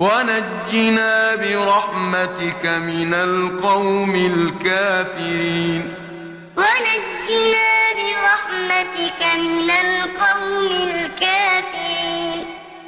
وَنَجِّنَا بِرَحْمَتِكَ مِنَ الْقَوْمِ الْكَافِرِينَ وَنَجِّنَا بِرَحْمَتِكَ مِنَ الْقَوْمِ